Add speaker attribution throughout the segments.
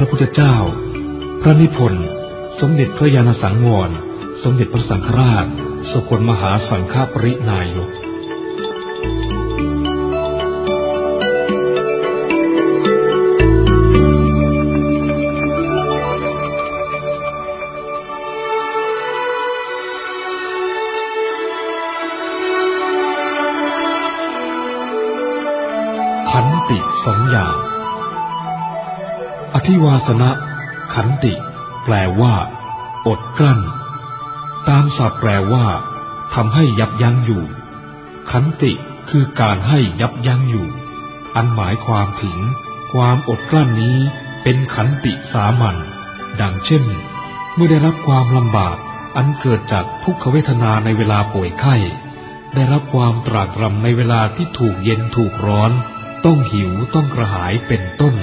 Speaker 1: ระพุทธเจ้า พระนิพนธ์ สมเด็จพระยาณสังวร สมเด็จพระสังฆราช สกลมหาสังฆปรินายกขันติสองอย่าง อธิวาสนะ ขันติ แปลว่า อดกลั้น ตามศัพท์แปลว่าทำให้ยับยั้งอยู่ ขันติคือการให้ยับยั้งอยู่ อันหมายความถึง ความอดกลั้นนี้เป็นขันติสามัญดังเช่น เมื่อได้รับความลำบาก อันเกิดจากทุกขเวทนาในเวลาป่วยไข้ ได้รับความตรากตรำในเวลาที่ถูกเย็นถูกร้อน ต้องหิวต้องกระหายเป็นต้น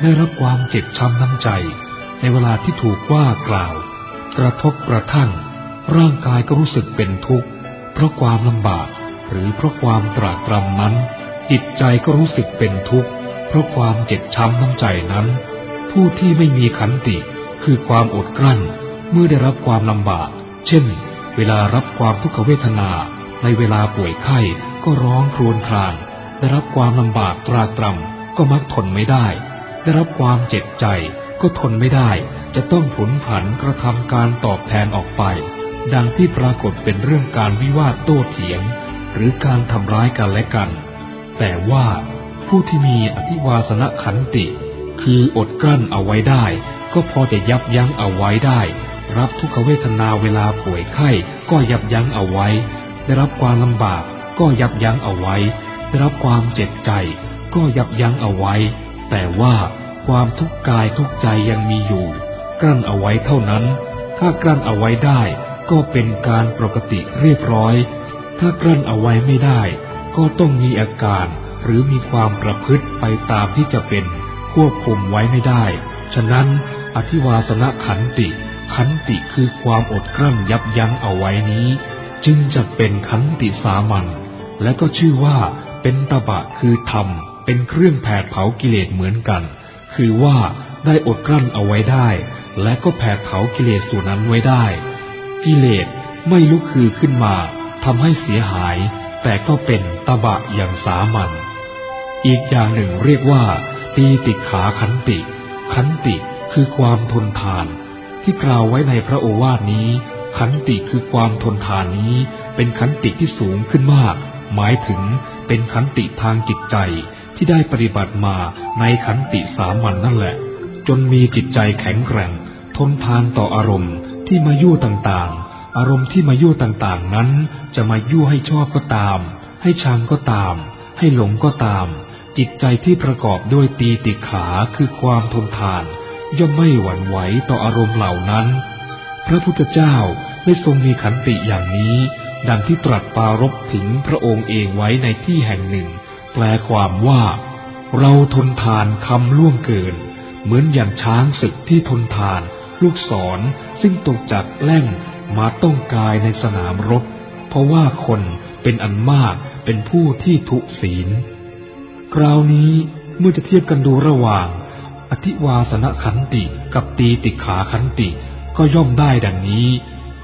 Speaker 1: ได้รับความเจ็บช้ำน้ำใจ ในเวลาที่ถูกว่ากล่าว กระทบกระทั่ง ร่างกายก็รู้สึกเป็นทุกข์ เพราะความลำบาก หรือเพราะความตรากตรำนั้น จิตใจก็รู้สึกเป็นทุกข์ เพราะความเจ็บช้ำน้ำใจนั้น ผู้ที่ไม่มีขันติคือความอดกลั้น เมื่อได้รับความลำบาก เช่น เวลารับความทุกขเวทนา ในเวลาป่วยไข้ก็ร้องครวญครางได้รับความลำบากตรากตรำก็มักทนไม่ได้ ได้รับความเจ็บใจก็ทนไม่ได้ จะต้องผลผันกระทำการตอบแทนออกไป ดังที่ปรากฏเป็นเรื่องการวิวาทโต้เถียง หรือการทำร้ายกันและกัน แต่ว่าผู้ที่มีอธิวาสนขันติ คืออดกลั้นเอาไว้ได้ ก็พอจะยับยั้งเอาไว้ได้ รับทุกขเวทนาเวลาป่วยไข้ก็ยับยั้งเอาไว้ ได้รับความลำบากก็ยับยั้งเอาไว้ ได้รับความเจ็บใจ ก็ยับยั้งเอาไว้ แต่ว่า ความทุกข์กายทุกใจยังมีอยู่ กลั้นเอาไว้เท่านั้น ถ้ากลั้นเอาไว้ได้ก็เป็นการปกติเรียบร้อย ถ้ากลั้นเอาไว้ไม่ได้ ก็ต้องมีอาการหรือมีความประพฤติไปตามที่จะเป็นควบคุมไว้ไม่ได้ ฉะนั้นอธิวาสนขันติขันติคือความอดกลั้นยับยั้งเอาไว้นี้ จึงจะเป็นขันติสามัญและก็ชื่อว่าเป็นตบะคือธรรม เป็นเครื่องแผดเผากิเลสเหมือนกัน คือว่าได้อดกลั้นเอาไว้ได้ และก็แผดเผากิเลสส่วนนั้นไว้ได้ กิเลสไม่ลุกคือขึ้นมาทำให้เสียหาย แต่ก็เป็นตบะอย่างสามัญอีกอย่างหนึ่งเรียกว่า ตีติขาขันติ ขันติคือความทนทาน ที่กล่าวไว้ในพระโอวาทนี้ ขันติคือความทนทานนี้ เป็นขันติที่สูงขึ้นมาก หมายถึงเป็นขันติทางจิตใจ ที่ได้ปฏิบัติมาในขันติสามัญนนั่นแหละ จนมีจิตใจแข็งแกร่ง ทนทานต่ออารมณ์ที่มายั่วต่างๆ อารมณ์ที่มายั่วต่างๆนั้น จะมายั่วให้ชอบก็ตาม ให้ชังก็ตาม ให้หลงก็ตาม จิตใจที่ประกอบด้วยตีติขาคือความทนทาน ย่อมไม่หวั่นไหวต่ออารมณ์เหล่านั้น พระพุทธเจ้าได้ทรงมีขันติอย่างนี้ ดังที่ตรัสปารบถึงพระองค์เองไว้ในที่แห่งหนึ่ง แปลความว่า เราทนทานคำล่วงเกิน เหมือนอย่างช้างศึกที่ทนทาน ลูกศรซึ่งตกจากแล่งมาต้องกายในสนามรบ เพราะว่าคนเป็นอันมากเป็นผู้ที่ทุศีล คราวนี้เมื่อจะเทียบกันดูระหว่าง อธิวาสนขันติกับตีติขาขันติก็ย่อมได้ดังนี้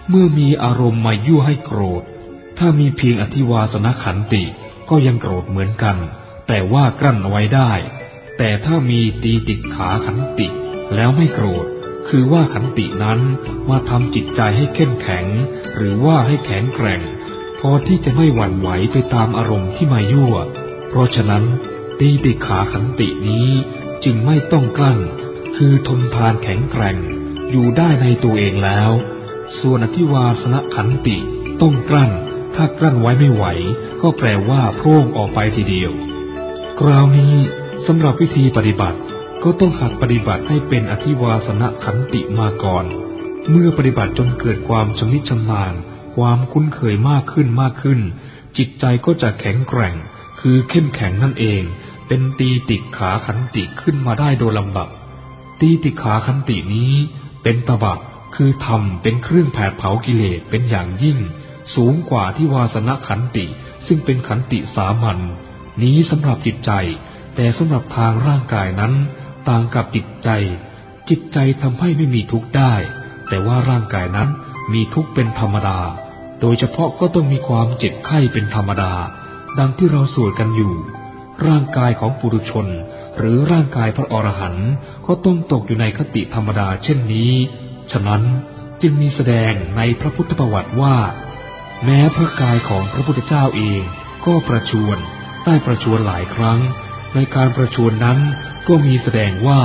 Speaker 1: เมื่อมีอารมณ์มายั่วให้โกรธ ถ้ามีเพียงอธิวาสนขันติ ก็ยังโกรธเหมือนกัน แต่ว่ากลั้นไว้ได้ แต่ถ้ามีตีติดขาขันติ แล้วไม่โกรธ คือว่าขันตินั้นมาทำจิตใจให้เข้มแข็ง หรือว่าให้แข็งแกร่ง พอที่จะไม่หวั่นไหวไปตามอารมณ์ที่มายั่ว เพราะฉะนั้น ตีติขาขันตินี้จึงไม่ต้องกลั้น คือทนทานแข็งแกร่ง อยู่ได้ในตัวเองแล้ว ส่วนอธิวาสนขันติต้องกลั้น ถ้ากลั้นไว้ไม่ไหว ก็แปลว่าโพร่งออกไปทีเดียว คราวนี้สำหรับวิธีปฏิบัติก็ต้องหัดปฏิบัติให้เป็นอธิวาสนะขันติมาก่อน เมื่อปฏิบัติจนเกิดความชำนิชำนาญ ความคุ้นเคยมากขึ้นมากขึ้น จิตใจก็จะแข็งแกร่ง คือเข้มแข็งนั่นเอง เป็นตีติขาขันติขึ้นมาได้โดยลำดับตีติขาขันตินี้ เป็นตบะคือธรรมเป็นเครื่องแผดเผากิเลสเป็นอย่างยิ่ง สูงกว่าที่วาสนะขันติ ซึ่งเป็นขันติสามัญนี้สำหรับจิตใจ แต่สำหรับทางร่างกายนั้น ต่างกับจิตใจ จิตใจทำให้ไม่มีทุกข์ได้ แต่ว่าร่างกายนั้นมีทุกข์เป็นธรรมดา โดยเฉพาะก็ต้องมีความเจ็บไข้เป็นธรรมดา ดังที่เราสวดกันอยู่ ร่างกายของปุถุชน หรือร่างกายพระอรหันต์ก็ต้องตกอยู่ในคติธรรมดาเช่นนี้ ฉะนั้นจึงมีแสดงในพระพุทธประวัติว่า แม้พระกายของพระพุทธเจ้าเองก็ประชวนได้ประชวนหลายครั้ง ในการประชวนนั้นก็มีแสดงว่า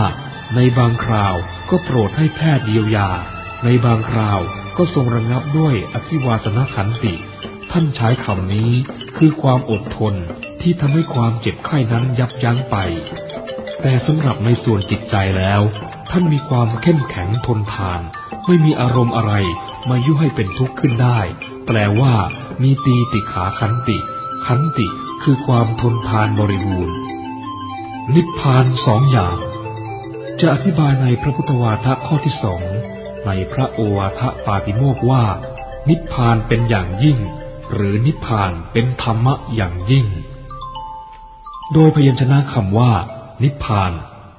Speaker 1: ในบางคราวก็โปรดให้แพทย์เยียวยา ในบางคราวก็ทรงระงงับด้วยอธิวาสนขันติ ท่านใช้คำนี้คือความอดทนที่ทำให้ความเจ็บไข้นั้นยับยั้งไป แต่สำหรับในส่วนจิตใจแล้ว ท่านมีความเข้มแข็งทนทาน ไม่มีอารมณ์อะไรมายุให้เป็นทุกข์ขึ้นได้ แปลว่า มีตีติขาขันติ ขันติคือความทนทานบริบูรณ์ นิพพานสองอย่าง จะอธิบายในพระพุทธวาทข้อที่สองในพระโอวาทปาติโมกว่า นิพพานเป็นอย่างยิ่ง หรือนิพพานเป็นธรรมะอย่างยิ่ง โดยพยัญชนะคำว่า นิพพาน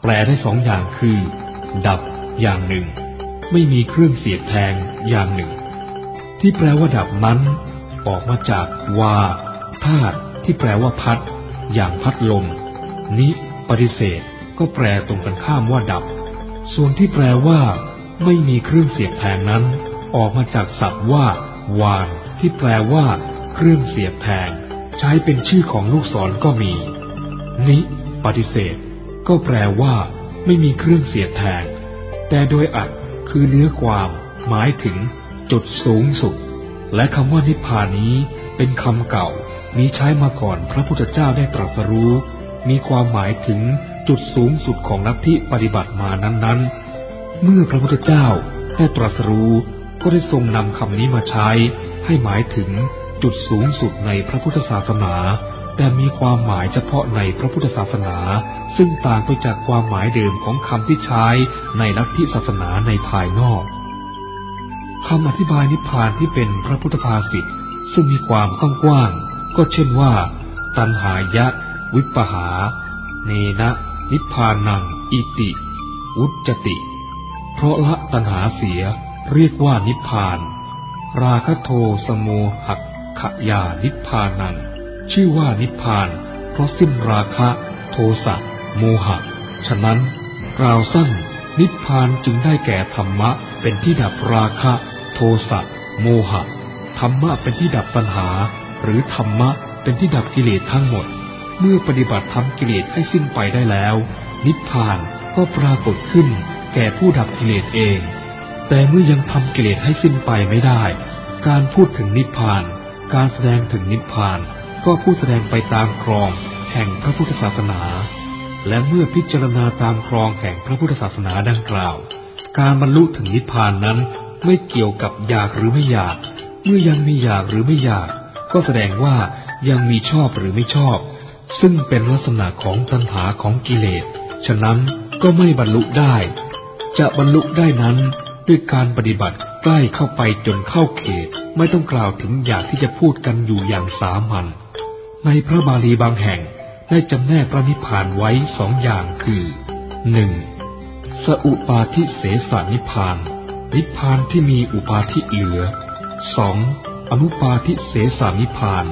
Speaker 1: แปลได้สองอย่างคือ ดับอย่างหนึ่ง ไม่มีเครื่องเสียดแทงอย่างหนึ่ง ที่แปลว่าดับนั้น ออกมาจากวาธาตุที่แปลว่าพัด อย่างพัดลม นิปฏิเสธ ก็แปลตรงกันข้ามว่าดับ ส่วนที่แปลว่า ไม่มีเครื่องเสียบแทงนั้น ออกมาจากศัพท์ว่า วาน ที่แปลว่า เครื่องเสียบแทงใช้เป็นชื่อของลูกศรก็มี นิปฏิเสธ ก็แปลว่า ไม่มีเครื่องเสียบแทงแต่โดยอัดคือเนื้อความ หมายถึง จุดสูงสุด และคำว่านิพพานนี้เป็นคำเก่ามีใช้มาก่อนพระพุทธเจ้าได้ตรัสรู้ มีความหมายถึงจุดสูงสุดของลัทธิปฏิบัติมานั้นๆ เมื่อพระพุทธเจ้าได้ตรัสรู้ก็ได้ทรงนำคำนี้มาใช้ ให้หมายถึงจุดสูงสุดในพระพุทธศาสนา แต่มีความหมายเฉพาะในพระพุทธศาสนา ซึ่งต่างไปจากความหมายเดิมของคำที่ใช้ในลัทธิศาสนาในภายนอก คำอธิบายนิพพานที่เป็นพระพุทธภาษิตซึ่งมีความกว้างก็เช่นว่า ตัณหายะ วิปหา เนนะนิพพานัง อิติ วุจติ เพราะละตัณหาเสียเรียกว่านิพพาน ราคะโทสโมหักขยานิพพานัง ชื่อว่านิพพาน เพราะสิ้นราคะโทสะโมหะ ฉะนั้นกล่าวสั้นนิพพานจึงได้แก่ธรรมะเป็นที่ดับราคะ โทสะโมหะ ธรรมะเป็นที่ดับตัณหา หรือธรรมะเป็นที่ดับกิเลสทั้งหมด เมื่อปฏิบัติทำกิเลสให้สิ้นไปได้แล้ว นิพพานก็ปรากฏขึ้น แก่ผู้ดับกิเลสเอง แต่เมื่อยังทำกิเลสให้สิ้นไปไม่ได้ การพูดถึงนิพพาน การแสดงถึงนิพพาน ก็พูดแสดงไปตามครอง แห่งพระพุทธศาสนา และเมื่อพิจารณาตามครองแห่งพระพุทธศาสนาดังกล่าว การบรรลุถึงนิพพานนั้น ไม่เกี่ยวกับอยากหรือไม่อยาก เมื่อยังมีอยากหรือไม่อยาก ก็แสดงว่ายังมีชอบหรือไม่ชอบ ซึ่งเป็นลักษณะของตัณหาของกิเลส ฉะนั้นก็ไม่บรรลุได้ จะบรรลุได้นั้นด้วยการปฏิบัติใกล้เข้าไปจนเข้าเขต ไม่ต้องกล่าวถึงอยางที่จะพูดกันอยู่อย่างสามัญในพระบาลีบางแห่งได้จำแนกพระนิพพานไว้สองอย่างคือหนึ่งสอุปาทิเสสนิพพาน นิพพานที่มีอุปาทิเหลือสองอนุปาทิเสสานิพาน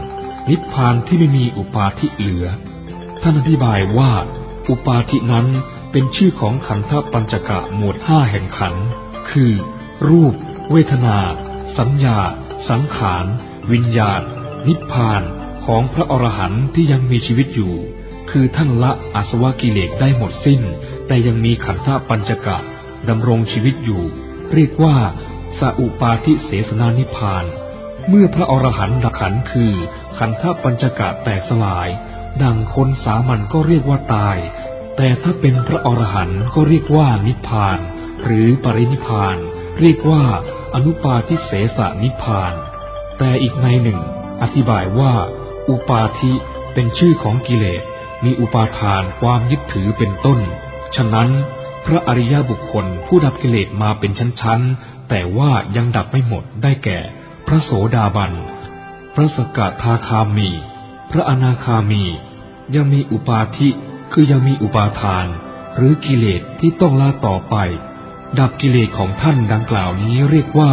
Speaker 1: นิพพานที่ไม่มีอุปาทิเหลือ ท่านอธิบายว่า อุปาทินั้นเป็นชื่อของขันธปัญจกะหมวดห้าแห่งขัน คือ รูป เวทนา สัญญา สังขาร วิญญาณ นิพพานของพระอรหันต์ที่ยังมีชีวิตอยู่ คือท่านละอาสวะกิเลสได้หมดสิ้น แต่ยังมีขันธปัญจกะดำรงชีวิตอยู่ เรียกว่าสอุปาทิเสสนานิพาน เมื่อพระอรหันต์ดักขันคือ ขันธปัญจกะแตกสลาย ดังคนสามัญก็เรียกว่าตาย แต่ถ้าเป็นพระอรหันต์ก็เรียกว่านิพาน หรือปรินิพาน เรียกว่าอนุปาทิเสสนิพาน แต่อีกในหนึ่ง อธิบายว่า อุปาทิเป็นชื่อของกิเลสมีอุปาทานความยึดถือเป็นต้น ฉะนั้น พระอริยบุคคลผู้ดับกิเลสมาเป็นชั้นๆ แต่ว่ายังดับไม่หมดได้แก่ พระโสดาบัน พระสกทาคามี พระอนาคามี ยังมีอุปาทิคือยังมีอุปาทาน หรือกิเลสที่ต้องละต่อไป ดับกิเลสของท่านดังกล่าวนี้เรียกว่า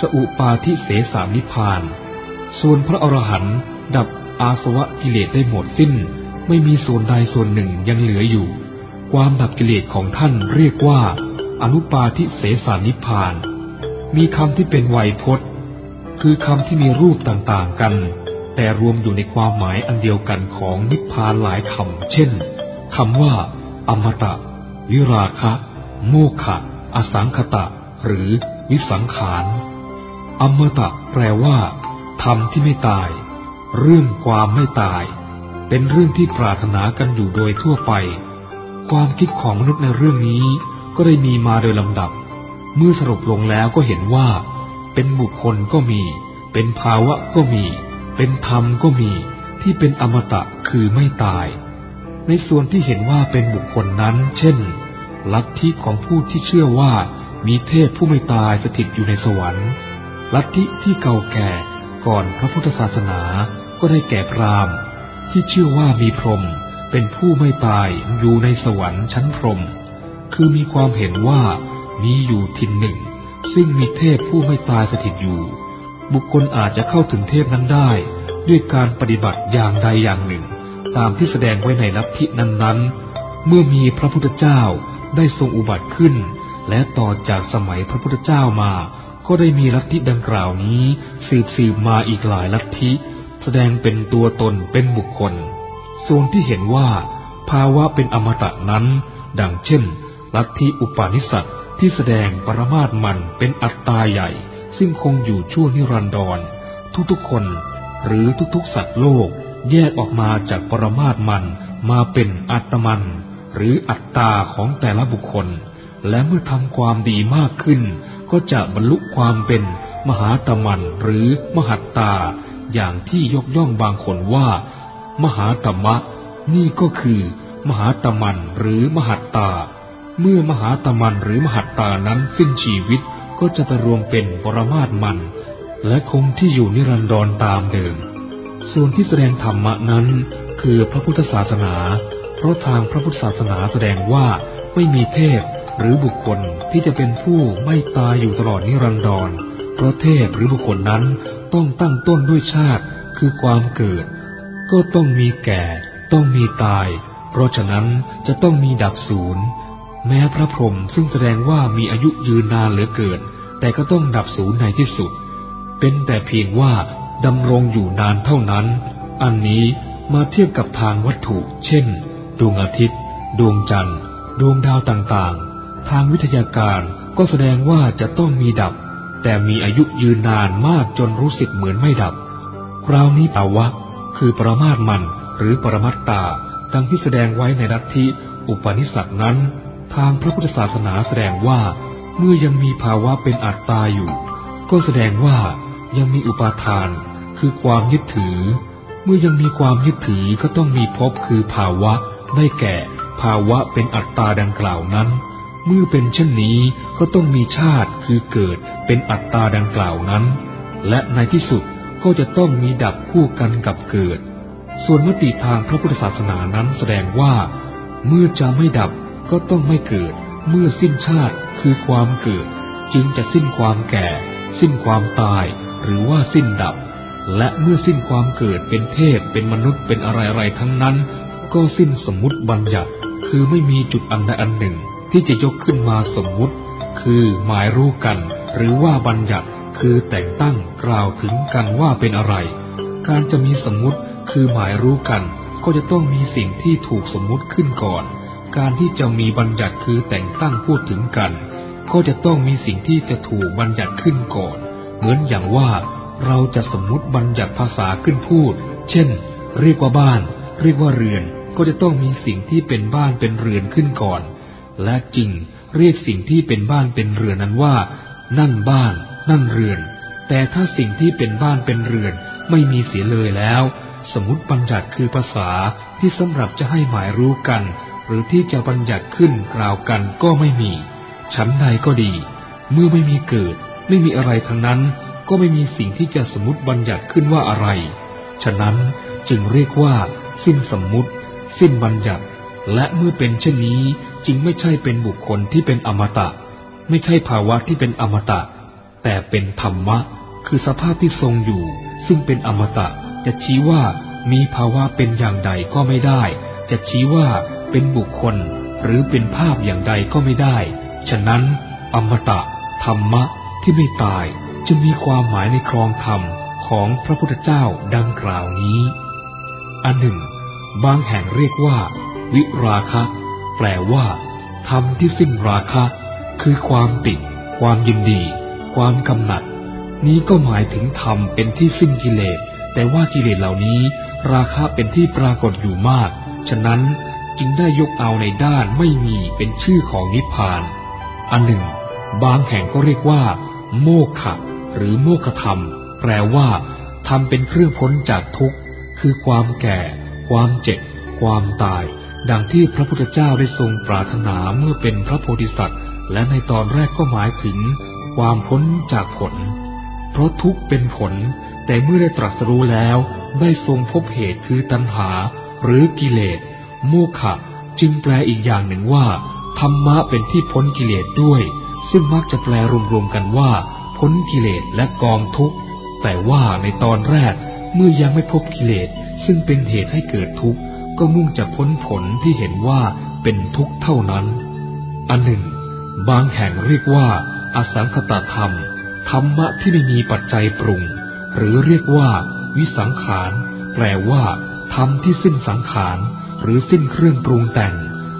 Speaker 1: สอุปาทิเสสานิพาน ส่วนพระอรหันต์ดับอาสวะกิเลสได้หมดสิ้น ไม่มีส่วนใดส่วนหนึ่งยังเหลืออยู่ ความดับกิเลสของท่านเรียกว่า อนุปาทิเสสานิพาน มีคำที่เป็นไวยพจน์ คือคำที่มีรูปต่างๆกัน แต่รวมอยู่ในความหมายอันเดียวกันของนิพพานหลายคำเช่นคำว่า อมตะ วิราคะ โมฆะอสังคตะ หรือวิสังขารอมตะแปลว่าธรรมที่ไม่ตาย เรื่องความไม่ตาย เป็นเรื่องที่ปรารถนากันอยู่โดยทั่วไป ความคิดของมนุษย์ในเรื่องนี้ก็ได้มีมาโดยลำดับ เมื่อสรุปลงแล้วก็เห็นว่า เป็นบุคคลก็มี เป็นภาวะก็มี เป็นธรรมก็มี ที่เป็นอมตะคือไม่ตาย ในส่วนที่เห็นว่าเป็นบุคคลนั้น เช่น ลัทธิของผู้ที่เชื่อว่ามีเทพผู้ไม่ตายสถิตอยู่ในสวรรค์ ลัทธิที่เก่าแก่ก่อนพระพุทธศาสนาก็ได้แก่พราหมณ์ ที่เชื่อว่ามีพรหม เป็นผู้ไม่ตายอยู่ในสวรรค์ชั้นพรหมคือมีความเห็นว่ามีอยู่ทินหนึ่ง ซึ่งมีเทพผู้ไม่ตายสถิตอยู่ บุคคลอาจจะเข้าถึงเทพนั้นได้ ด้วยการปฏิบัติอย่างใดอย่างหนึ่ง ตามที่แสดงไว้ในลัทธินั้นๆ เมื่อมีพระพุทธเจ้าได้ทรงอุบัติขึ้น และต่อจากสมัยพระพุทธเจ้ามา ก็ได้มีลัทธิดังกล่าวนี้ สืบสืบมาอีกหลายลัทธิ แสดงเป็นตัวตนเป็นบุคคล ส่วนที่เห็นว่า ภาวะเป็นอมตะนั้น ดังเช่น ลัทธิอุปาณิสัตที่แสดงปรมาตมันเป็นอัตตาใหญ่ ซึ่งคงอยู่ชั่วนิรันดร ทุกๆคน หรือทุกๆสัตว์โลก แยกออกมาจากปรมาตมันมาเป็นอัตมัน หรืออัตตาของแต่ละบุคคล และเมื่อทำความดีมากขึ้น ก็จะบรรลุความเป็นมหาตมันหรือมหัตตา อย่างที่ยกย่องบางคนว่า มหาตมะ นี่ก็คือ มหาตมันหรือมหัตตา เมื่อมหาตมันหรือมหัตตานั้นสิ้นชีวิตก็จะไปรวมเป็นปรมาตมัน และคงที่อยู่นิรันดรตามเดิม ส่วนที่แสดงธรรมะนั้น คือพระพุทธศาสนา เพราะทางพระพุทธศาสนาแสดงว่าไม่มีเทพหรือบุคคลที่จะเป็นผู้ไม่ตายอยู่ตลอดนิรันดร เพราะเทพหรือบุคคลนั้นต้องตั้งต้นด้วยชาติคือความเกิด ก็ต้องมีแก่ ต้องมีตาย เพราะฉะนั้นจะต้องมีดับศูนย์ แม้พระพรหมซึ่งแสดงว่ามีอายุยืนนานเหลือเกิน แต่ก็ต้องดับศูนย์ในที่สุด เป็นแต่เพียงว่าดำรงอยู่นานเท่านั้น อันนี้มาเทียบกับทางวัตถุ เช่น ดวงอาทิตย์ ดวงจันทร์ ดวงดาวต่างๆ ทางวิทยาการก็แสดงว่าจะต้องมีดับ แต่มีอายุยืนนานมากจนรู้สึกเหมือนไม่ดับ คราวนี้ภาวะ คือปรมาตมันหรือปรมัตตาดังที่แสดงไว้ในลัทธิอุปนิสัตนั้น ทางพระพุทธศาสนาแสดงว่าเมื่อยังมีภาวะเป็นอัตตาอยู่ ก็แสดงว่ายังมีอุปาทาน คือความยึดถือ เมื่อยังมีความยึดถือก็ต้องมีภพคือภาวะได้แก่ ภาวะเป็นอัตตาดังกล่าวนั้น เมื่อเป็นเช่นนี้ก็ต้องมีชาติคือเกิดเป็นอัตตาดังกล่าวนั้น และในที่สุด ก็จะต้องมีดับคู่กันกับเกิด ส่วนมติทางพระพุทธศาสนานั้นแสดงว่า เมื่อจะไม่ดับก็ต้องไม่เกิด เมื่อสิ้นชาติคือความเกิด จึงจะสิ้นความแก่ สิ้นความตาย หรือว่าสิ้นดับ และเมื่อสิ้นความเกิดเป็นเทพเป็นมนุษย์เป็นอะไรๆทั้งนั้น ก็สิ้นสมมติบัญญัติ คือไม่มีจุดอันใดอันหนึ่ง ที่จะยกขึ้นมาสมมุติ คือหมายรู้กัน หรือว่าบัญญัติ คือแต่งตั้งกล่าวถึงกันว่าเป็นอะไร การจะมีสมมุติคือหมายรู้กัน ก็จะต้องมีสิ่งที่ถูกสมมุติขึ้นก่อน การที่จะมีบัญญัติคือแต่งตั้งพูดถึงกัน ก็จะต้องมีสิ่งที่จะถูกบัญญัติขึ้นก่อน เหมือนอย่างว่าเราจะสมมุติบัญญัติภาษาขึ้นพูด เช่น เรียกว่าบ้าน เรียกว่าเรือน ก็จะต้องมีสิ่งที่เป็นบ้านเป็นเรือนขึ้นก่อน และจริงเรียกสิ่งที่เป็นบ้านเป็นเรือนนั้นว่า นั่นบ้าน นั่นเรือน แต่ถ้าสิ่งที่เป็นบ้านเป็นเรือนไม่มีเสียเลยแล้ว สมมติบัญญัติคือภาษาที่สำหรับจะให้หมายรู้กัน หรือที่จะบัญญัติขึ้นกล่าวกันก็ไม่มี ชั้นใดก็ดี เมื่อไม่มีเกิด ไม่มีอะไรทั้งนั้น ก็ไม่มีสิ่งที่จะสมมติบัญญัติขึ้นว่าอะไร ฉะนั้นจึงเรียกว่า สิ้นสมมติ สิ้นบัญญัติ และเมื่อเป็นเช่นนี้จึงไม่ใช่เป็นบุคคลที่เป็นอมตะ ไม่ใช่ภาวะที่เป็นอมตะ แต่เป็นธรรมะ คือสภาพที่ทรงอยู่ ซึ่งเป็นอมตะ จะชี้ว่ามีภาวะเป็นอย่างใดก็ไม่ได้ จะชี้ว่าเป็นบุคคล หรือเป็นภาพอย่างใดก็ไม่ได้ ฉะนั้น อมตะ ธรรมะที่ไม่ตายจึงมีความหมายในครองธรรมของพระพุทธเจ้าดังกล่าวนี้ อันหนึ่ง บางแห่งเรียกว่า วิราคะ แปลว่าธรรมที่สิ้นราคะ คือความติด ความยินดี ความกำหนัด นี้ก็หมายถึงธรรมเป็นที่สิ้นกิเลส แต่ว่ากิเลสเหล่านี้ ราคะเป็นที่ปรากฏอยู่มาก ฉะนั้นจึงได้ยกเอาในด้านไม่มีเป็นชื่อของนิพพาน อันหนึ่ง บางแห่งก็เรียกว่า โมฆะหรือโมฆะธรรม แปลว่าทำเป็นเครื่องพ้นจากทุกข์ คือความแก่ ความเจ็บ ความตาย ดังที่พระพุทธเจ้าได้ทรงปรารถนาเมื่อเป็นพระโพธิสัตว์ และในตอนแรกก็หมายถึง ความพ้นจากผล เพราะทุกข์เป็นผล แต่เมื่อได้ตรัสรู้แล้ว ได้ทรงพบเหตุคือตัณหา หรือกิเลส โมฆะจึงแปลอีกอย่างหนึ่งว่า ธรรมะเป็นที่พ้นกิเลสด้วย ซึ่งมักจะแปลรวมๆกันว่า พ้นกิเลสและกองทุกข์ แต่ว่าในตอนแรกเมื่อยังไม่พบกิเลส ซึ่งเป็นเหตุให้เกิดทุกข์ก็มุ่งจะพ้นผลที่เห็นว่าเป็นทุกข์เท่านั้น อันหนึ่ง บางแห่งเรียกว่า อสังคตธรรม ธรรมะที่ไม่มีปัจจัยปรุง หรือเรียกว่า วิสังขารแปลว่าธรรมที่สิ้นสังขาร หรือสิ้นเครื่องปรุงแต่ง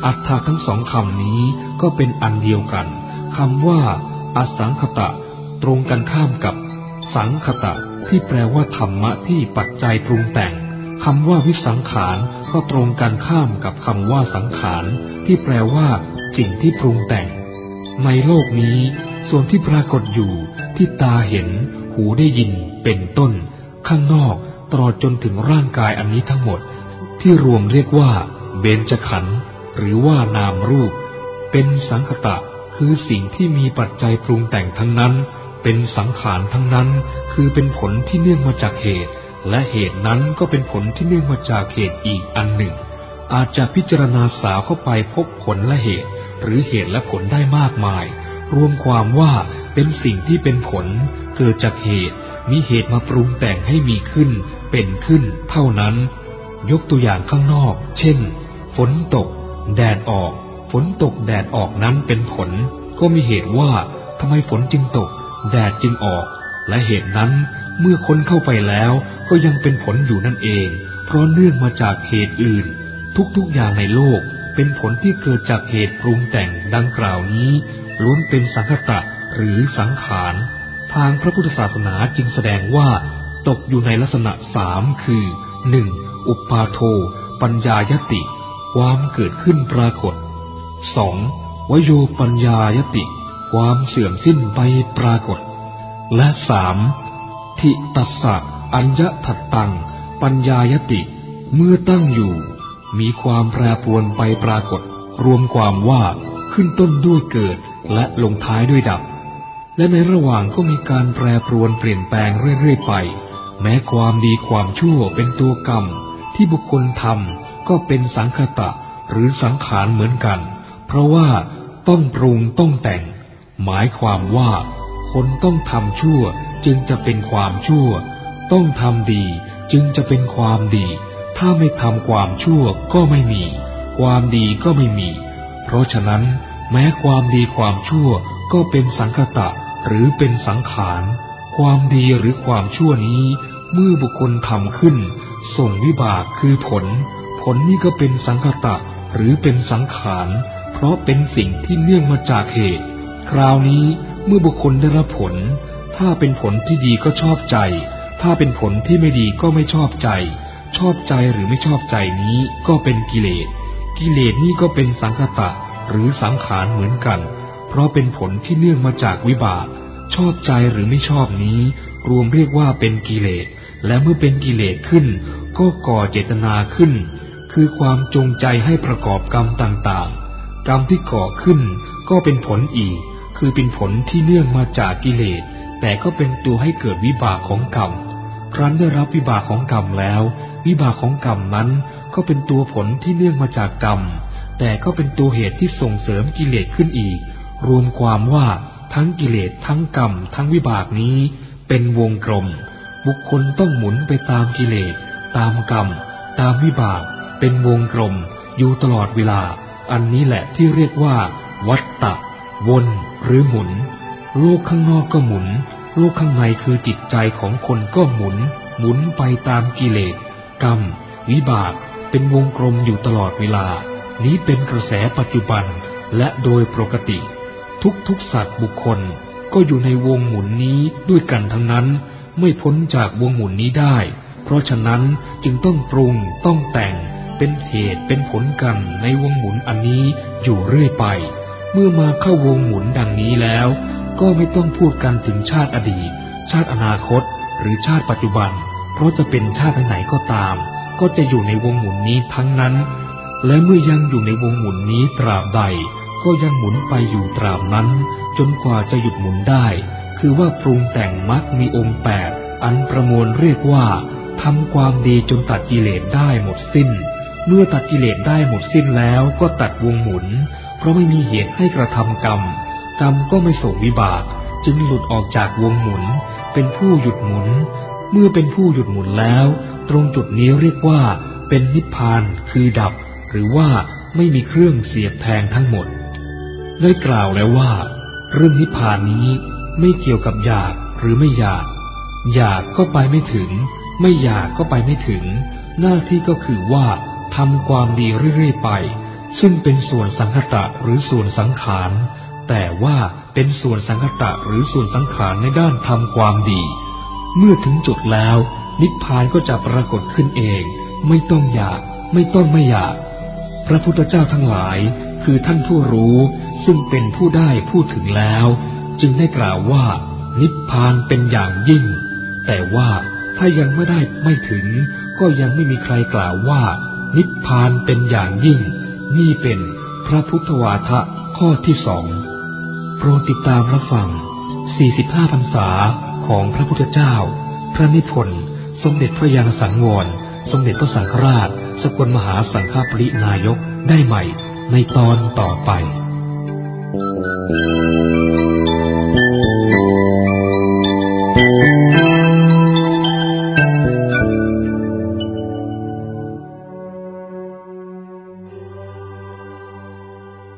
Speaker 1: อัตถะทั้งสองคำนี้ก็เป็นอันเดียวกันคำว่า อสังคตะ ตรงกันข้ามกับ สังคตะ ที่แปลว่าธรรมะที่ปัจจัยปรุงแต่งคำว่าวิสังขารก็ตรงกันข้ามกับคำว่าสังขาร ที่แปลว่า สิ่งที่ปรุงแต่ง ในโลกนี้ ส่วนที่ปรากฏอยู่ที่ตาเห็น หูได้ยินเป็นต้น ข้างนอกตลอดจนถึงร่างกายอันนี้ทั้งหมด ที่รวมเรียกว่า เบญจขันธ์หรือว่านามรูป เป็นสังคตะคือสิ่งที่มีปัจจัยปรุงแต่งทั้งนั้น เป็นสังขารทั้งนั้น คือเป็นผลที่เนื่องมาจากเหตุ และเหตุนั้นก็เป็นผลที่เนื่องมาจากเหตุอีกอันหนึ่ง อาจจะพิจารณาสาวเข้าไปพบผลและเหตุ หรือเหตุและผลได้มากมาย รวมความว่าเป็นสิ่งที่เป็นผล เกิดจากเหตุ มีเหตุมาปรุงแต่งให้มีขึ้น เป็นขึ้น เท่านั้น ยกตัวอย่างข้างนอก เช่น ฝนตก แดดออก ฝนตกแดดออกนั้นเป็นผล ก็มีเหตุว่าทำไมฝนจึงตก แดดจึงออก และเหตุนั้น เมื่อคนเข้าไปแล้วก็ยังเป็นผลอยู่นั่นเอง เพราะเนื่องมาจากเหตุอื่น ทุกๆอย่างในโลก เป็นผลที่เกิดจากเหตุปรุงแต่งดังกล่าวนี้ ล้วนเป็นสังคตะหรือสังขาร ทางพระพุทธศาสนาจึงแสดงว่า ตกอยู่ในลักษณะสามคือหนึ่งอุปาโท ปัญญายติ ความเกิดขึ้นปรากฏสองวโยปัญญายติ ความเสื่อมสิ้นไปปรากฏ และสามทิตัสสะอัญญถัดตัง ปัญญายติ เมื่อตั้งอยู่ มีความแปรปรวนไปปรากฏ รวมความว่าขึ้นต้นด้วยเกิด และลงท้ายด้วยดับ และในระหว่างก็มีการแปรปรวนเปลี่ยนแปลงเรื่อยๆไป แม้ความดีความชั่วเป็นตัวกรรม ที่บุคคลทำก็เป็นสังคตะหรือสังขารเหมือนกัน เพราะว่าต้องปรุงต้องแต่ง หมายความว่า คนต้องทำชั่วจึงจะเป็นความชั่ว ต้องทำดีจึงจะเป็นความดี ถ้าไม่ทำความชั่วก็ไม่มี ความดีก็ไม่มี เพราะฉะนั้น แม้ความดีความชั่วก็เป็นสังคตะหรือเป็นสังขาร ความดีหรือความชั่วนี้ เมื่อบุคคลทำขึ้น ส่งวิบากคือผล ผลนี้ก็เป็นสังคตะหรือเป็นสังขาร เพราะเป็นสิ่งที่เนื่องมาจากเหตุ คราวนี้เมื่อบุคคลได้รับผล ถ้าเป็นผลที่ดีก็ชอบใจ ถ้าเป็นผลที่ไม่ดีก็ไม่ชอบใจ ชอบใจหรือไม่ชอบใจนี้ก็เป็นกิเลส กิเลสนี่ก็เป็นสังคตะ หรือสังขารเหมือนกัน เพราะเป็นผลที่เนื่องมาจากวิบาก ชอบใจหรือไม่ชอบนี้ รวมเรียกว่าเป็นกิเลส และเมื่อเป็นกิเลสขึ้น ก็ก่อเจตนาขึ้น คือความจงใจให้ประกอบกรรมต่างๆ กรรมที่ก่อขึ้น ก็เป็นผลอีก คือเป็นผลที่เนื่องมาจากกิเลส แต่ก็เป็นตัวให้เกิดวิบากของกรรม ครั้นได้รับวิบากของกรรมแล้ว วิบากของกรรมนั้นก็เป็นตัวผลที่เนื่องมาจากกรรม แต่ก็เป็นตัวเหตุที่ส่งเสริมกิเลสขึ้นอีก รวมความว่าทั้งกิเลสทั้งกรรม ทั้งวิบากนี้ เป็นวงกลม บุคคลต้องหมุนไปตามกิเลส ตามกรรม ตามวิบาก เป็นวงกลม อยู่ตลอดเวลา อันนี้แหละที่เรียกว่า วัตตะ วนหรือหมุน โลกข้างนอกก็หมุน โลกข้างในคือจิตใจของคนก็หมุน หมุนไปตามกิเลส กรรม วิบาก เป็นวงกลมอยู่ตลอดเวลา นี้เป็นกระแสปัจจุบันและโดยปกติ ทุกๆสัตว์บุคคลก็อยู่ในวงหมุนนี้ด้วยกันทั้งนั้น ไม่พ้นจากวงหมุนนี้ได้ เพราะฉะนั้นจึงต้องปรุงต้องแต่งเป็นเหตุเป็นผลกันในวงหมุนอันนี้อยู่เรื่อยไป เมื่อมาเข้าวงหมุนดังนี้แล้ว ก็ไม่ต้องพูดกันถึงชาติอดีต ชาติอนาคต หรือชาติปัจจุบัน เพราะจะเป็นชาติไหนก็ตาม ก็จะอยู่ในวงหมุนนี้ทั้งนั้น และเมื่อยังอยู่ในวงหมุนนี้ตราบใด ก็ยังหมุนไปอยู่ตราบนั้น จนกว่าจะหยุดหมุนได้ คือว่าปรุงแต่งมักมีองค์แปดอันประมวลเรียกว่าทำความดีจนตัดกิเลสได้หมดสิ้น เมื่อตัดกิเลสได้หมดสิ้นแล้วก็ตัดวงหมุน เพราะไม่มีเหตุให้กระทำกรรม กรรมก็ไม่ส่งวิบาก จึงหลุดออกจากวงหมุน เป็นผู้หยุดหมุน เมื่อเป็นผู้หยุดหมุนแล้ว ตรงจุดนี้เรียกว่า เป็นนิพพานคือดับ หรือว่าไม่มีเครื่องเสียบแทงทั้งหมด ได้กล่าวแล้วว่า เรื่องนิพพานนี้ไม่เกี่ยวกับอยากหรือไม่อยาก อยากก็ไปไม่ถึง ไม่อยากก็ไปไม่ถึง หน้าที่ก็คือว่าทำความดีเรื่อยๆไป ซึ่งเป็นส่วนสังคตะหรือส่วนสังขาร แต่ว่าเป็นส่วนสังคตะหรือส่วนสังขารในด้านทำความดี เมื่อถึงจุดแล้ว นิพพานก็จะปรากฏขึ้นเอง ไม่ต้องอยาก ไม่ต้องไม่อยาก ระพุทธเจ้าทั้งหลาย คือท่านผู้รู้ซึ่งเป็นผู้ได้พูดถึงแล้ว จึงได้กล่าวว่า นิพพานเป็นอย่างยิ่ง แต่ว่าถ้ายังไม่ได้ไม่ถึง ก็ยังไม่มีใครกล่าวว่า นิพพานเป็นอย่างยิ่ง นี่เป็นพระพุทธวาทะข้อที่สองโปรดติดตามรับฟัง 45พรรษาของพระพุทธเจ้า พระนิพนธ์สมเด็จพระยาณสังวร สมเด็จพระสังฆราช สกลมหาสังฆปรินายกได้ใหม่ในตอนต่อไป
Speaker 2: Thank you.